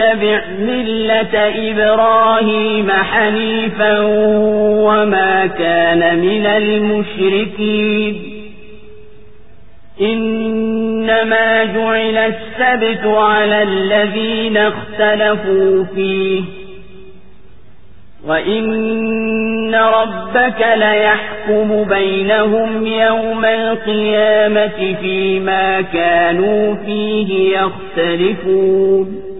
اتبع ملة إبراهيم حنيفا وما كان من المشركين. إنما جعل السبت على الذين اختلفوا فيه. وإن ربك ليحكم بينهم يوم القيامة فيما كانوا فيه يختلفون.